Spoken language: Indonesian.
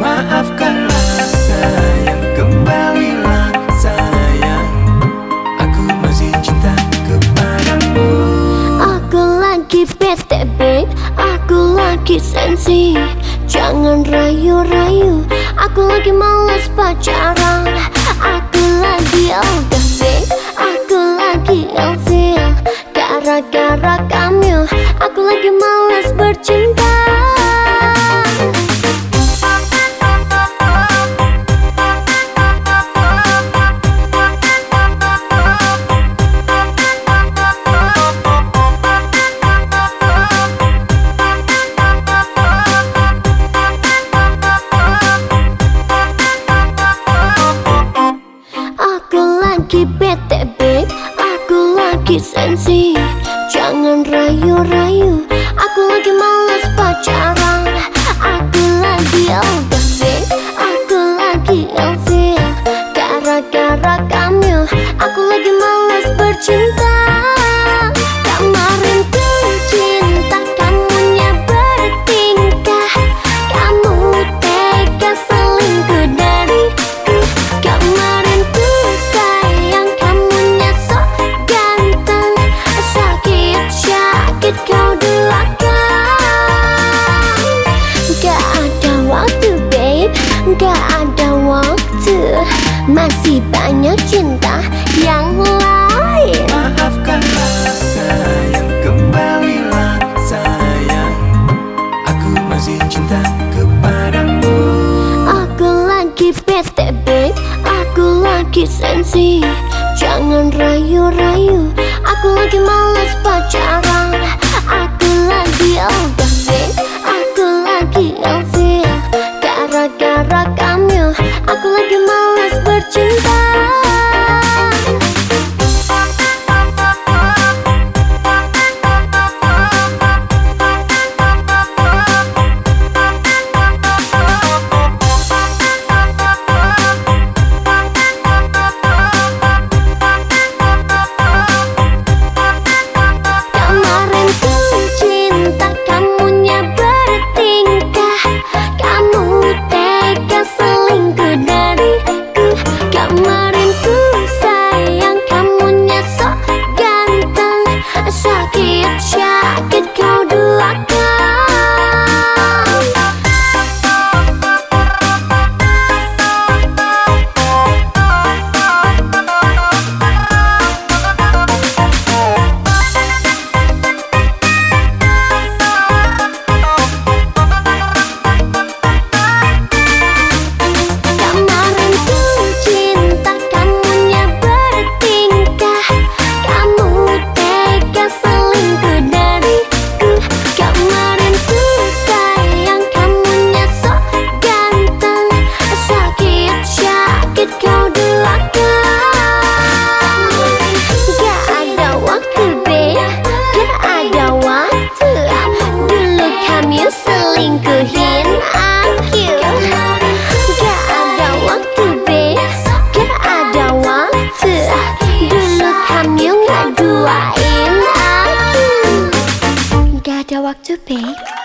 Maafkanlah sayang Kembalilah sayang. Aku masih cinta kepadamu. Aku lagi bete babe. Aku lagi sensi. Jangan rayu-rayu. Aku lagi males pacaran. Aku lagi ogah babe. Aku lagi ilfil Gara-gara kamu Gak ada waktu babe. Gak ada waktu. Masih banyak cinta yang lain. Maafkanlah sayang. Kembalilah sayang. Aku masih cinta kepadamu. Aku lagi bete babe. Aku lagi sensi. Jangan rayu-rayu. Aku lagi males pacaran their work to pay.